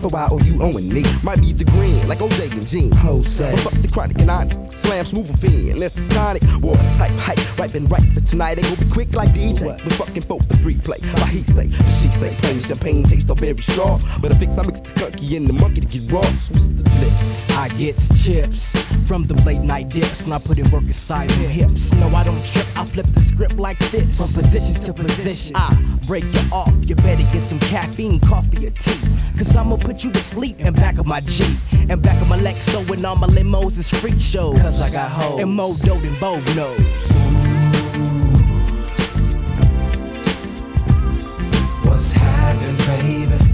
for Y O U O and E. Might be the green, like OJ and Gene. Jose. But fuck the chronic and I slam smooth and fin. That's tonic, water type hype. Right and right for tonight. They gon' be quick like DJ. What? We fucking four for three play. Why he say, she say, plain champagne taste all very straw. But I fix I mix the skunky and the monkey to get raw. So the lick? I get chips from the late night dips, and I put in work inside them hips. No, I don't trip, I flip the script like this. From positions to positions, I break you off. You better get some caffeine, coffee, or tea. Cause I'ma put you to sleep in back of my Jeep, and back of my Lexo, and all my limos is freak shows. Cause I got hoes. And more dough than Bo knows. What's happening, baby?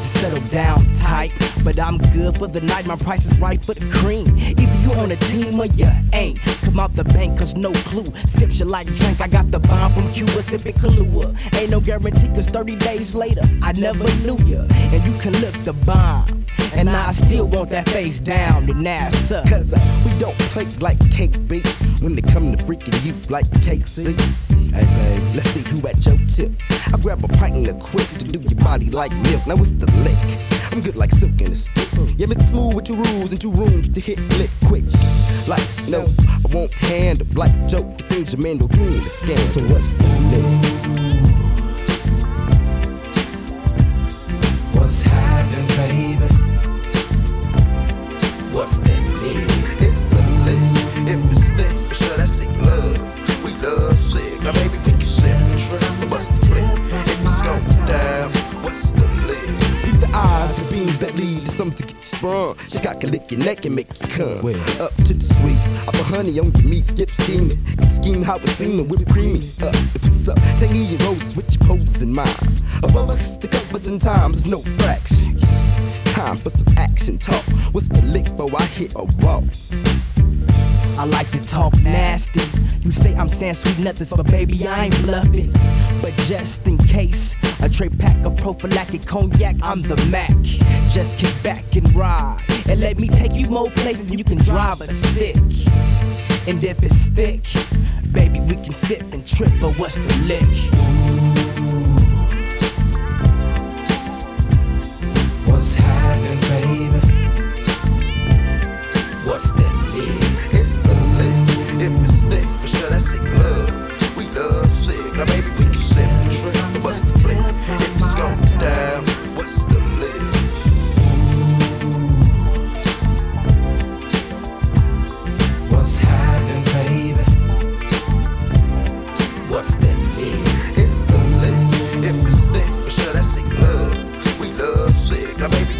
The settle down type, but I'm good for the night. My price is right for the cream. Either you on a team or you ain't. Come out the bank, cause no clue. Sips you like drink. I got the bomb from Cuba, sipping Kahlua. Ain't no guarantee, cause 30 days later, I never knew ya. And you can look the bomb. And I still want that face down, that's up. Cause uh, we don't play like cake beat when it come to freaking you like KC. Hey babe, let's see who at your tip. I grab a pint and a quick to do your body like milk. Now what's the lick? I'm good like silk in a skip. Yeah, Mr. Smooth with two rules and two rooms to hit lick quick. Like, no, I won't handle like joke the things your man don't do in the scam. So what's the lick? That lead to something to get you sprung. She got to lick your neck and make you come. Up to the sweet. I put honey on your meat, skip scheming. Scheme how it's seeming, whip creamy. Up, if it's up, tangy your roses with your poses in mind. Above us, the covers in times of no fraction. Time for some action talk. What's the lick for I hit a wall? I like to talk nasty. You say I'm saying sweet nothings, but baby, I ain't bluffing. But just in case, a tray pack of prophylactic cognac, I'm the Mac. Just kick back and ride, and let me take you more places than you can drive a stick. And if it's thick, baby, we can sip and trip, but what's the lick? the baby